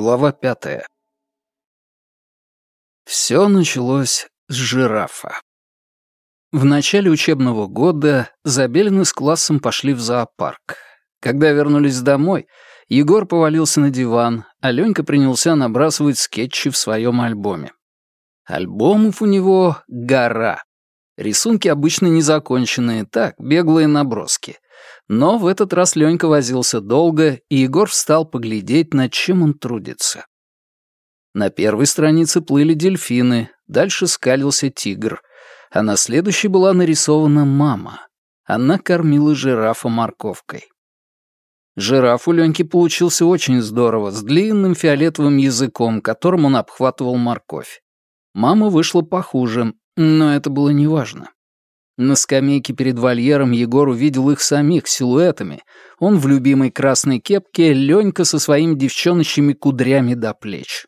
Глава пятая. Все началось с жирафа. В начале учебного года Забелины с классом пошли в зоопарк. Когда вернулись домой, Егор повалился на диван, а Ленька принялся набрасывать скетчи в своем альбоме. Альбомов у него гора. Рисунки обычно незаконченные, так, беглые наброски — но в этот раз Ленька возился долго, и Егор встал поглядеть, над чем он трудится. На первой странице плыли дельфины, дальше скалился тигр, а на следующей была нарисована мама. Она кормила жирафа морковкой. Жираф у Леньки получился очень здорово, с длинным фиолетовым языком, которым он обхватывал морковь. Мама вышла похуже, но это было неважно. На скамейке перед вольером Егор увидел их самих силуэтами. Он в любимой красной кепке, Ленька со своими девчоночьими кудрями до плеч.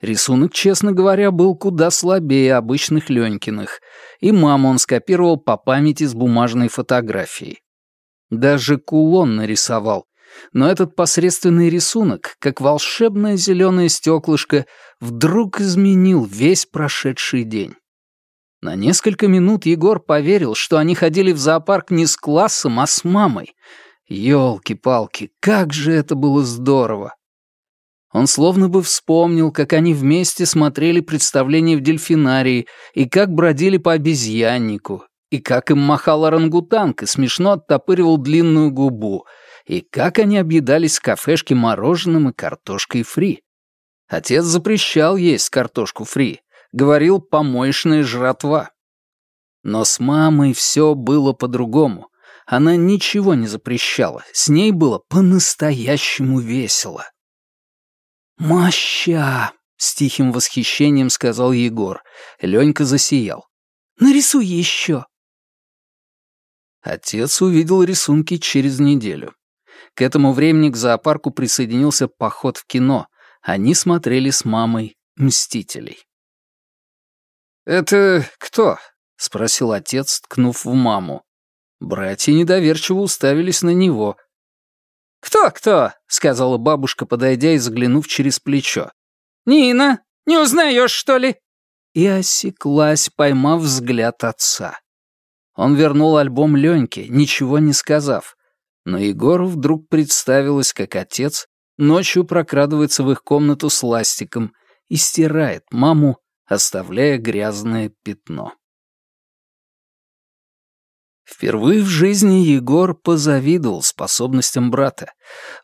Рисунок, честно говоря, был куда слабее обычных Ленькиных, и маму он скопировал по памяти с бумажной фотографией. Даже кулон нарисовал, но этот посредственный рисунок, как волшебное зеленое стеклышко, вдруг изменил весь прошедший день. На несколько минут Егор поверил, что они ходили в зоопарк не с классом, а с мамой. Ёлки-палки, как же это было здорово! Он словно бы вспомнил, как они вместе смотрели представление в дельфинарии и как бродили по обезьяннику, и как им махал орангутанг и смешно оттопыривал длинную губу, и как они объедались в кафешке мороженым и картошкой фри. Отец запрещал есть картошку фри, говорил «помоечная жратва». Но с мамой все было по-другому. Она ничего не запрещала, с ней было по-настоящему весело. «Моща!» — с тихим восхищением сказал Егор. Ленька засиял. «Нарисуй еще!» Отец увидел рисунки через неделю. К этому времени к зоопарку присоединился поход в кино. Они смотрели с мамой «Мстителей». «Это кто?» — спросил отец, ткнув в маму. Братья недоверчиво уставились на него. «Кто-кто?» — сказала бабушка, подойдя и заглянув через плечо. «Нина, не узнаешь, что ли?» И осеклась, поймав взгляд отца. Он вернул альбом Леньке, ничего не сказав. Но Егору вдруг представилось, как отец ночью прокрадывается в их комнату с ластиком и стирает маму оставляя грязное пятно. Впервые в жизни Егор позавидовал способностям брата.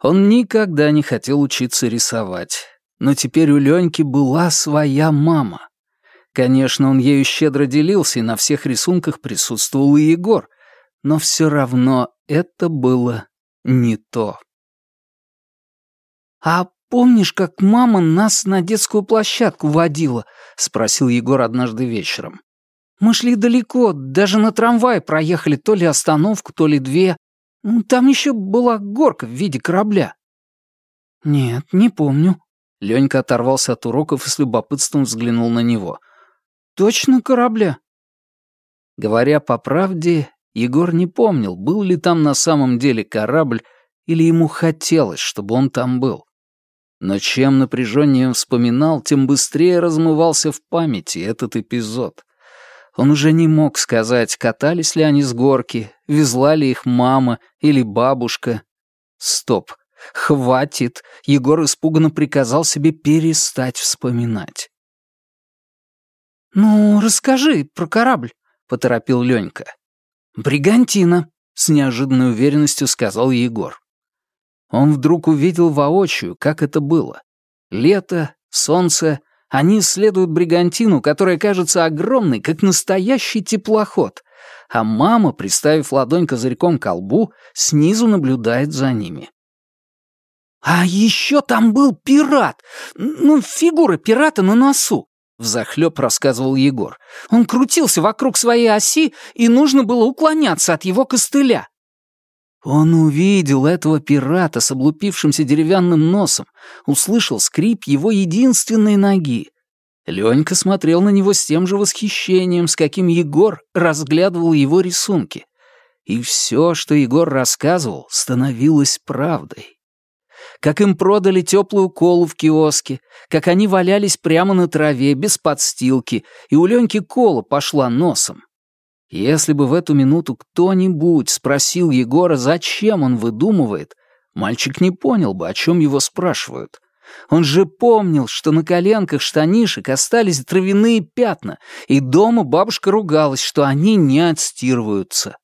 Он никогда не хотел учиться рисовать. Но теперь у Леньки была своя мама. Конечно, он ею щедро делился, и на всех рисунках присутствовал и Егор. Но все равно это было не то. «А «Помнишь, как мама нас на детскую площадку водила?» — спросил Егор однажды вечером. «Мы шли далеко, даже на трамвае проехали то ли остановку, то ли две. Ну, там еще была горка в виде корабля». «Нет, не помню». Ленька оторвался от уроков и с любопытством взглянул на него. «Точно корабля?» Говоря по правде, Егор не помнил, был ли там на самом деле корабль, или ему хотелось, чтобы он там был. Но чем напряженнее вспоминал, тем быстрее размывался в памяти этот эпизод. Он уже не мог сказать, катались ли они с горки, везла ли их мама или бабушка. Стоп, хватит, Егор испуганно приказал себе перестать вспоминать. «Ну, расскажи про корабль», — поторопил Ленька. «Бригантина», — с неожиданной уверенностью сказал Егор. Он вдруг увидел воочию, как это было. Лето, солнце, они исследуют бригантину, которая кажется огромной, как настоящий теплоход, а мама, приставив ладонь козырьком к колбу, снизу наблюдает за ними. «А еще там был пират! Ну, фигура пирата на носу!» — взахлеб рассказывал Егор. «Он крутился вокруг своей оси, и нужно было уклоняться от его костыля. Он увидел этого пирата с облупившимся деревянным носом, услышал скрип его единственной ноги. Ленька смотрел на него с тем же восхищением, с каким Егор разглядывал его рисунки. И все, что Егор рассказывал, становилось правдой. как им продали теплую колу в киоске, как они валялись прямо на траве, без подстилки, и у Леньки кола пошла носом. Если бы в эту минуту кто-нибудь спросил Егора, зачем он выдумывает, мальчик не понял бы, о чем его спрашивают. Он же помнил, что на коленках штанишек остались травяные пятна, и дома бабушка ругалась, что они не отстирываются.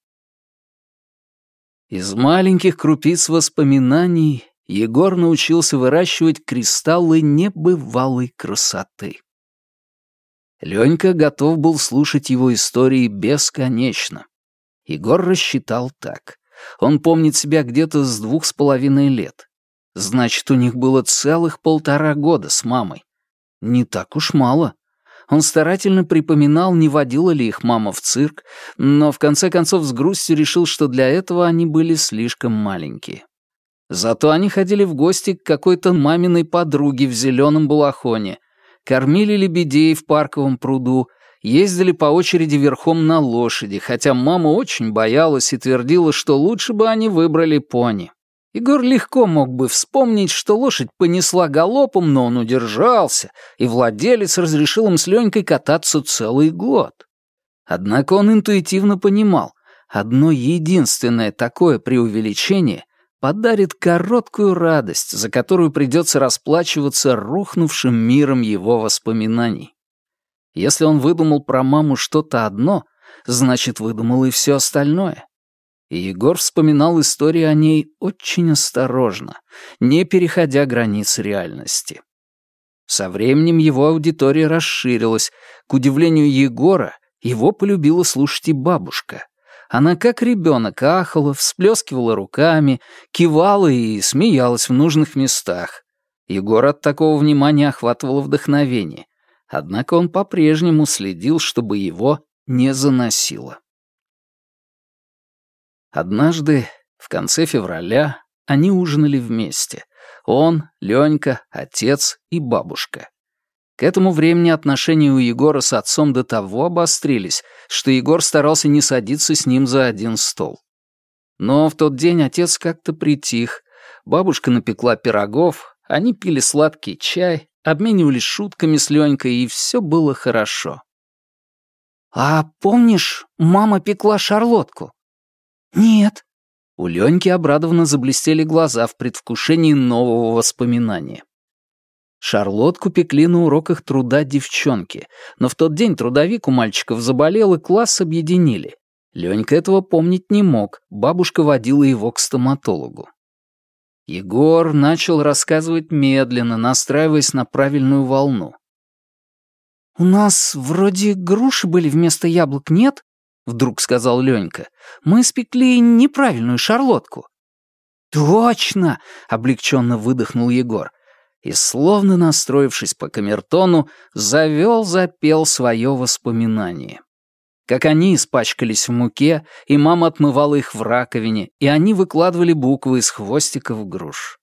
Из маленьких крупиц воспоминаний Егор научился выращивать кристаллы небывалой красоты. Ленька готов был слушать его истории бесконечно. Егор рассчитал так. Он помнит себя где-то с двух с половиной лет. Значит, у них было целых полтора года с мамой. Не так уж мало. Он старательно припоминал, не водила ли их мама в цирк, но в конце концов с грустью решил, что для этого они были слишком маленькие. Зато они ходили в гости к какой-то маминой подруге в зеленом балахоне, кормили лебедей в парковом пруду, ездили по очереди верхом на лошади, хотя мама очень боялась и твердила, что лучше бы они выбрали пони. Егор легко мог бы вспомнить, что лошадь понесла галопом, но он удержался, и владелец разрешил им с Ленькой кататься целый год. Однако он интуитивно понимал, одно единственное такое преувеличение подарит короткую радость, за которую придется расплачиваться рухнувшим миром его воспоминаний. Если он выдумал про маму что-то одно, значит, выдумал и все остальное и Егор вспоминал истории о ней очень осторожно, не переходя границ реальности. Со временем его аудитория расширилась. К удивлению Егора, его полюбила слушать и бабушка. Она как ребенок ахала, всплескивала руками, кивала и смеялась в нужных местах. Егор от такого внимания охватывало вдохновение. Однако он по-прежнему следил, чтобы его не заносило. Однажды, в конце февраля, они ужинали вместе. Он, Ленька, отец и бабушка. К этому времени отношения у Егора с отцом до того обострились, что Егор старался не садиться с ним за один стол. Но в тот день отец как-то притих. Бабушка напекла пирогов, они пили сладкий чай, обменивались шутками с Ленькой, и все было хорошо. «А помнишь, мама пекла шарлотку?» «Нет». У Леньки обрадованно заблестели глаза в предвкушении нового воспоминания. Шарлотку пекли на уроках труда девчонки, но в тот день трудовик у мальчиков заболел, и класс объединили. Ленька этого помнить не мог, бабушка водила его к стоматологу. Егор начал рассказывать медленно, настраиваясь на правильную волну. «У нас вроде груши были вместо яблок, нет?» — вдруг сказал Ленька. «Мы спекли неправильную шарлотку». «Точно!» — облегченно выдохнул Егор. И, словно настроившись по камертону, завел-запел свое воспоминание. Как они испачкались в муке, и мама отмывала их в раковине, и они выкладывали буквы из хвостиков груш.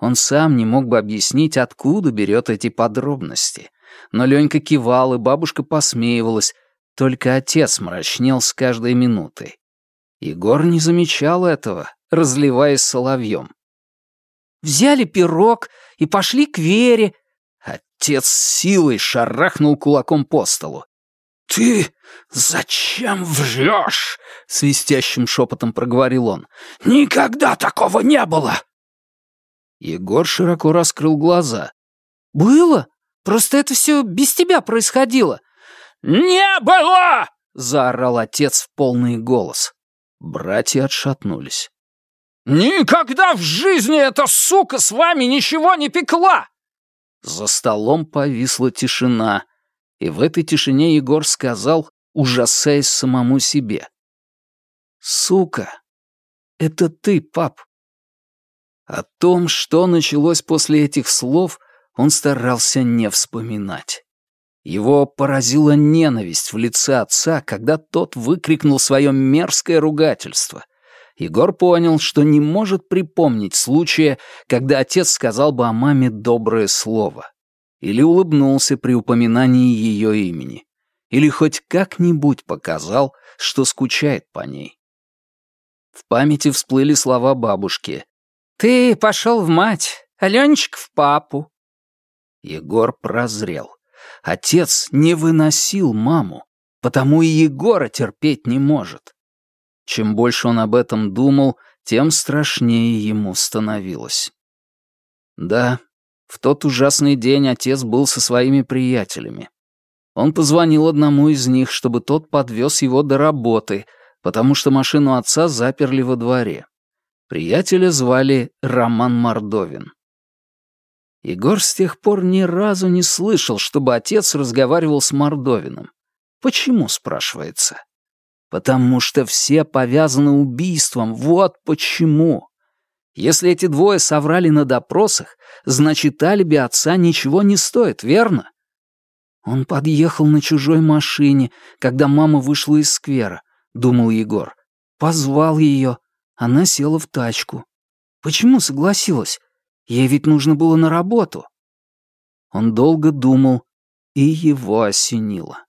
Он сам не мог бы объяснить, откуда берет эти подробности. Но Ленька кивал, и бабушка посмеивалась, только отец мрачнел с каждой минутой. Егор не замечал этого, разливаясь соловьем. «Взяли пирог и пошли к Вере». Отец силой шарахнул кулаком по столу. «Ты зачем врешь?» — свистящим шепотом проговорил он. «Никогда такого не было!» Егор широко раскрыл глаза. «Было? Просто это все без тебя происходило. «Не было!» — заорал отец в полный голос. Братья отшатнулись. «Никогда в жизни эта сука с вами ничего не пекла!» За столом повисла тишина, и в этой тишине Егор сказал, ужасаясь самому себе. «Сука, это ты, пап». О том, что началось после этих слов, он старался не вспоминать. Его поразила ненависть в лице отца, когда тот выкрикнул свое мерзкое ругательство. Егор понял, что не может припомнить случая, когда отец сказал бы о маме доброе слово. Или улыбнулся при упоминании ее имени. Или хоть как-нибудь показал, что скучает по ней. В памяти всплыли слова бабушки. «Ты пошел в мать, Аленчик в папу». Егор прозрел. Отец не выносил маму, потому и Егора терпеть не может. Чем больше он об этом думал, тем страшнее ему становилось. Да, в тот ужасный день отец был со своими приятелями. Он позвонил одному из них, чтобы тот подвез его до работы, потому что машину отца заперли во дворе. Приятеля звали Роман Мордовин. Егор с тех пор ни разу не слышал, чтобы отец разговаривал с Мордовиным. Почему, спрашивается? Потому что все повязаны убийством, вот почему. Если эти двое соврали на допросах, значит, алиби отца ничего не стоит, верно? Он подъехал на чужой машине, когда мама вышла из сквера, думал Егор. Позвал ее. Она села в тачку. Почему согласилась? Ей ведь нужно было на работу. Он долго думал, и его осенило.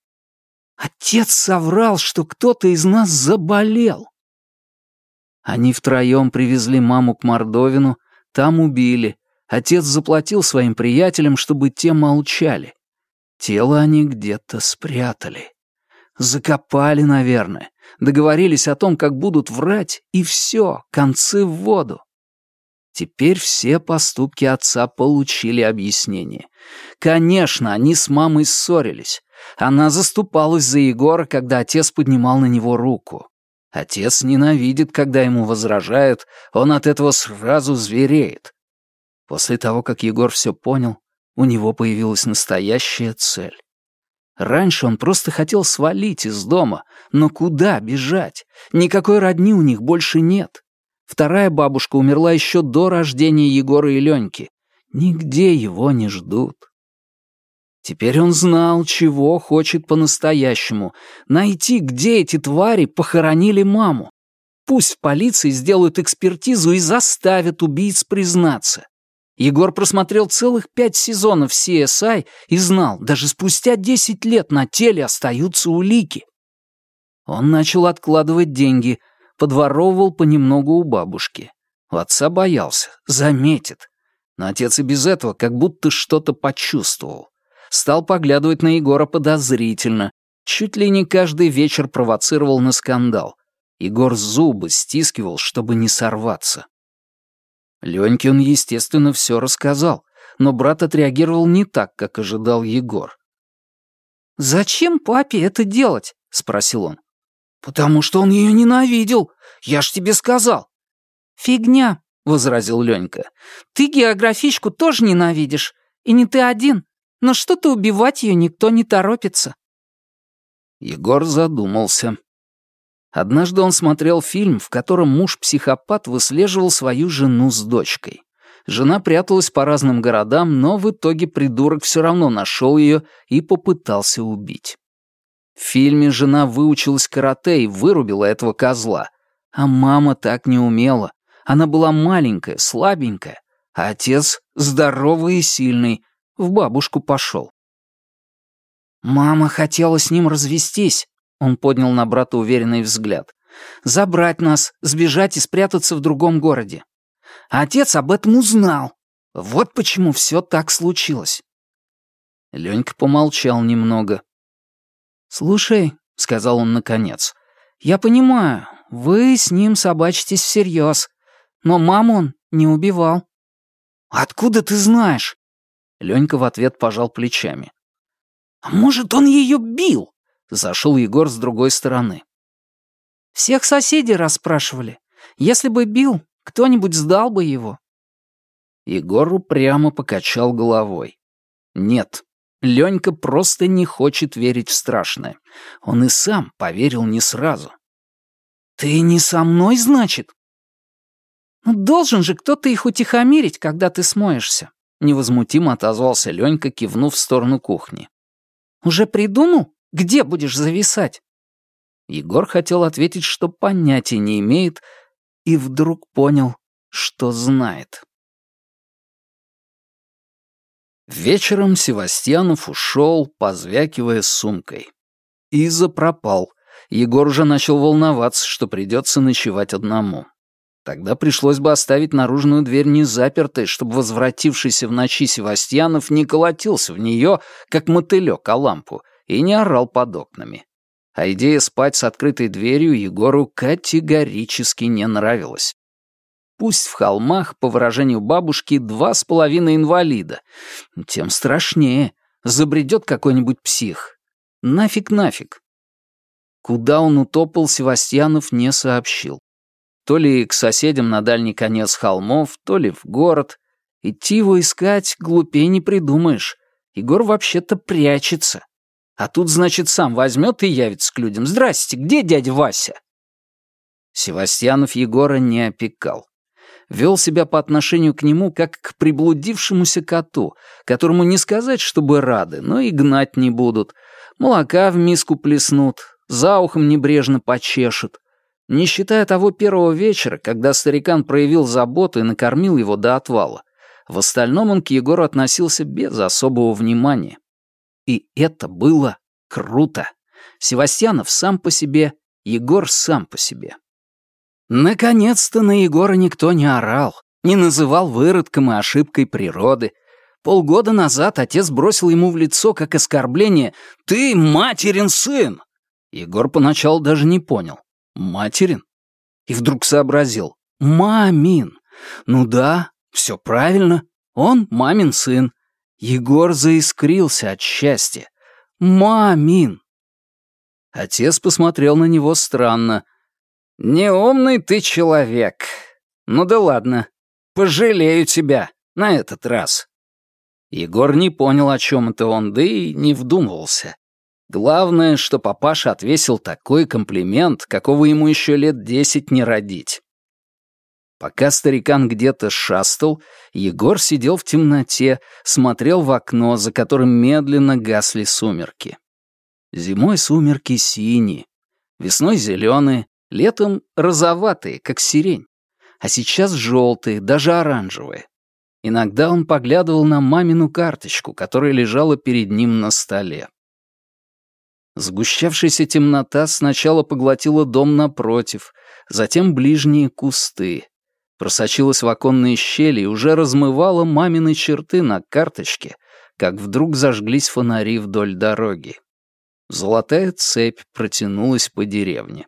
Отец соврал, что кто-то из нас заболел. Они втроем привезли маму к Мордовину, там убили. Отец заплатил своим приятелям, чтобы те молчали. Тело они где-то спрятали. Закопали, наверное. Договорились о том, как будут врать, и все, концы в воду. Теперь все поступки отца получили объяснение. Конечно, они с мамой ссорились. Она заступалась за Егора, когда отец поднимал на него руку. Отец ненавидит, когда ему возражают, он от этого сразу звереет. После того, как Егор все понял, у него появилась настоящая цель. Раньше он просто хотел свалить из дома, но куда бежать? Никакой родни у них больше нет. Вторая бабушка умерла еще до рождения Егора и Леньки. Нигде его не ждут. Теперь он знал, чего хочет по-настоящему. Найти, где эти твари похоронили маму. Пусть в полиции сделают экспертизу и заставят убийц признаться. Егор просмотрел целых пять сезонов CSI и знал, даже спустя десять лет на теле остаются улики. Он начал откладывать деньги, подворовывал понемногу у бабушки. У отца боялся, заметит. Но отец и без этого как будто что-то почувствовал стал поглядывать на Егора подозрительно, чуть ли не каждый вечер провоцировал на скандал. Егор зубы стискивал, чтобы не сорваться. Леньке он, естественно, все рассказал, но брат отреагировал не так, как ожидал Егор. «Зачем папе это делать?» — спросил он. «Потому что он ее ненавидел. Я ж тебе сказал». «Фигня», — возразил Ленька. «Ты географичку тоже ненавидишь. И не ты один но что-то убивать ее никто не торопится». Егор задумался. Однажды он смотрел фильм, в котором муж-психопат выслеживал свою жену с дочкой. Жена пряталась по разным городам, но в итоге придурок все равно нашел ее и попытался убить. В фильме жена выучилась карате и вырубила этого козла. А мама так не умела. Она была маленькая, слабенькая, а отец здоровый и сильный, в бабушку пошел. «Мама хотела с ним развестись», — он поднял на брата уверенный взгляд. «Забрать нас, сбежать и спрятаться в другом городе. Отец об этом узнал. Вот почему все так случилось». Ленька помолчал немного. «Слушай», — сказал он наконец, — «я понимаю, вы с ним собачитесь всерьез, но маму он не убивал». «Откуда ты знаешь?» Ленька в ответ пожал плечами. «А может, он ее бил?» — зашел Егор с другой стороны. «Всех соседей расспрашивали. Если бы бил, кто-нибудь сдал бы его». Егор упрямо покачал головой. «Нет, Ленька просто не хочет верить в страшное. Он и сам поверил не сразу». «Ты не со мной, значит?» «Ну, должен же кто-то их утихомирить, когда ты смоешься. Невозмутимо отозвался Ленька, кивнув в сторону кухни. «Уже придумал, где будешь зависать?» Егор хотел ответить, что понятия не имеет, и вдруг понял, что знает. Вечером Севастьянов ушел, позвякивая сумкой. Иза пропал. Егор уже начал волноваться, что придется ночевать одному. Тогда пришлось бы оставить наружную дверь незапертой, чтобы возвратившийся в ночи Севастьянов не колотился в нее, как мотылек о лампу, и не орал под окнами. А идея спать с открытой дверью Егору категорически не нравилась. Пусть в холмах, по выражению бабушки, два с половиной инвалида. Тем страшнее. Забредет какой-нибудь псих. Нафиг-нафиг. Куда он утопал, Севастьянов не сообщил. То ли к соседям на дальний конец холмов, то ли в город. Идти его искать глупее не придумаешь. Егор вообще-то прячется. А тут, значит, сам возьмет и явится к людям. «Здрасте, где дядя Вася?» Севастьянов Егора не опекал. Вел себя по отношению к нему, как к приблудившемуся коту, которому не сказать, чтобы рады, но и гнать не будут. Молока в миску плеснут, за ухом небрежно почешут. Не считая того первого вечера, когда старикан проявил заботу и накормил его до отвала, в остальном он к Егору относился без особого внимания. И это было круто. Севастьянов сам по себе, Егор сам по себе. Наконец-то на Егора никто не орал, не называл выродком и ошибкой природы. Полгода назад отец бросил ему в лицо как оскорбление «Ты материн сын!» Егор поначалу даже не понял. «Материн?» И вдруг сообразил. «Мамин! Ну да, все правильно. Он мамин сын. Егор заискрился от счастья. «Мамин!» Отец посмотрел на него странно. «Неумный ты человек. Ну да ладно, пожалею тебя на этот раз». Егор не понял, о чем это он, да и не вдумывался. Главное, что папаша отвесил такой комплимент, какого ему еще лет десять не родить. Пока старикан где-то шастал, Егор сидел в темноте, смотрел в окно, за которым медленно гасли сумерки. Зимой сумерки синие, весной зеленые, летом розоватые, как сирень, а сейчас желтые, даже оранжевые. Иногда он поглядывал на мамину карточку, которая лежала перед ним на столе. Сгущавшаяся темнота сначала поглотила дом напротив, затем ближние кусты просочилась в оконные щели и уже размывала мамины черты на карточке, как вдруг зажглись фонари вдоль дороги. Золотая цепь протянулась по деревне.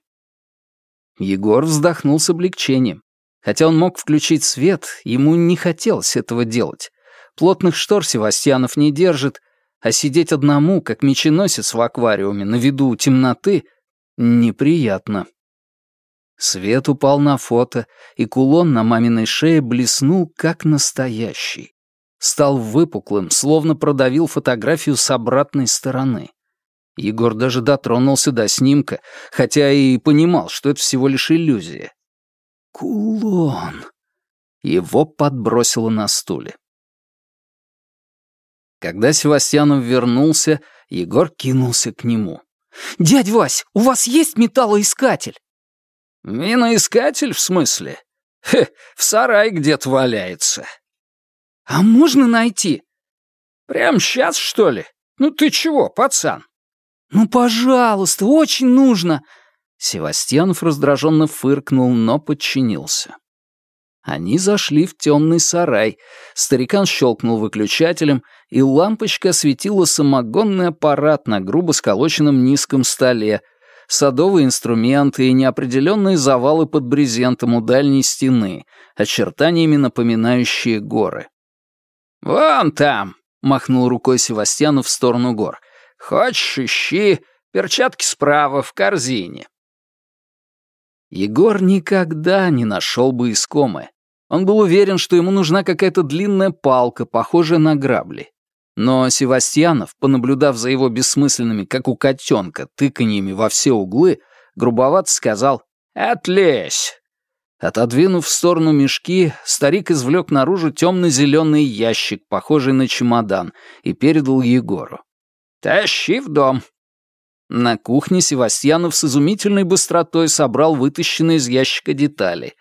Егор вздохнул с облегчением. Хотя он мог включить свет, ему не хотелось этого делать. Плотных штор Севастьянов не держит, а сидеть одному, как меченосец в аквариуме, на виду темноты, неприятно. Свет упал на фото, и кулон на маминой шее блеснул, как настоящий. Стал выпуклым, словно продавил фотографию с обратной стороны. Егор даже дотронулся до снимка, хотя и понимал, что это всего лишь иллюзия. Кулон. Его подбросило на стуле. Когда Севастьянов вернулся, Егор кинулся к нему. «Дядь Вась, у вас есть металлоискатель?» «Миноискатель, в смысле? Хе, в сарай где-то валяется». «А можно найти?» «Прям сейчас, что ли? Ну ты чего, пацан?» «Ну, пожалуйста, очень нужно!» Севастьянов раздраженно фыркнул, но подчинился. Они зашли в темный сарай. Старикан щелкнул выключателем, и лампочка осветила самогонный аппарат на грубо сколоченном низком столе — садовые инструменты и неопределенные завалы под брезентом у дальней стены, очертаниями напоминающие горы. «Вон там!» — махнул рукой Севастьяну в сторону гор. «Хочешь, ищи, перчатки справа, в корзине». Егор никогда не нашел бы искомое. Он был уверен, что ему нужна какая-то длинная палка, похожая на грабли. Но Севастьянов, понаблюдав за его бессмысленными, как у котенка, тыканьями во все углы, грубовато сказал «Отлезь!». Отодвинув в сторону мешки, старик извлек наружу темно-зеленый ящик, похожий на чемодан, и передал Егору. «Тащи в дом». На кухне Севастьянов с изумительной быстротой собрал вытащенные из ящика детали.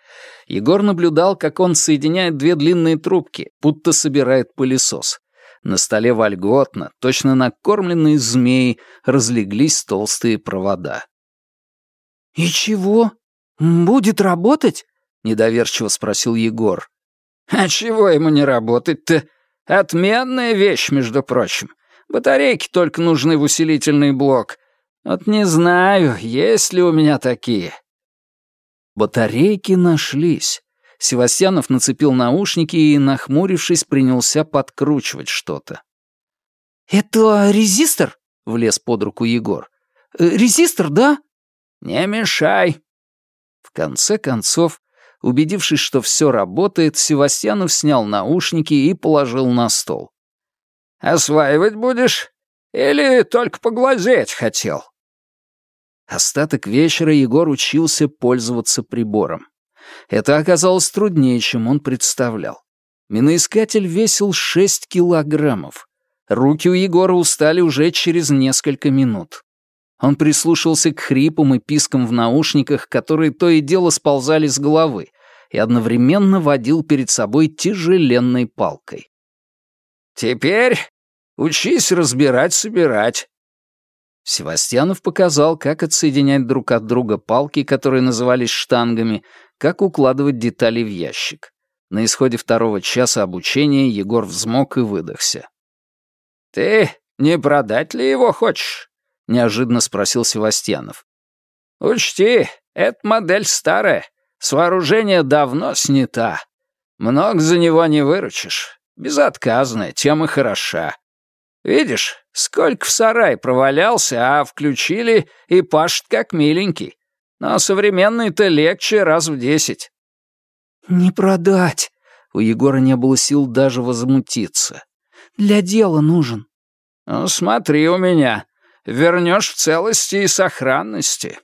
Егор наблюдал, как он соединяет две длинные трубки, будто собирает пылесос. На столе вольготно, точно накормленные змеи, разлеглись толстые провода. «И чего? Будет работать?» недоверчиво спросил Егор. «А чего ему не работать-то? Отменная вещь, между прочим. Батарейки только нужны в усилительный блок. Вот не знаю, есть ли у меня такие». Батарейки нашлись. Севастьянов нацепил наушники и, нахмурившись, принялся подкручивать что-то. «Это резистор?» — влез под руку Егор. «Э, «Резистор, да?» «Не мешай». В конце концов, убедившись, что все работает, Севастьянов снял наушники и положил на стол. «Осваивать будешь? Или только поглазеть хотел?» Остаток вечера Егор учился пользоваться прибором. Это оказалось труднее, чем он представлял. Миноискатель весил 6 килограммов. Руки у Егора устали уже через несколько минут. Он прислушался к хрипам и пискам в наушниках, которые то и дело сползали с головы, и одновременно водил перед собой тяжеленной палкой. «Теперь учись разбирать-собирать». Севастьянов показал, как отсоединять друг от друга палки, которые назывались штангами, как укладывать детали в ящик. На исходе второго часа обучения Егор взмок и выдохся. «Ты не продать ли его хочешь?» — неожиданно спросил Севастьянов. «Учти, эта модель старая, с вооружения давно снята. Много за него не выручишь. Безотказная, тем и хороша. Видишь, сколько в сарай провалялся, а включили и пашет как миленький. Но современный-то легче раз в десять». «Не продать». У Егора не было сил даже возмутиться. Для дела нужен». «Ну, смотри у меня. Вернешь в целости и сохранности».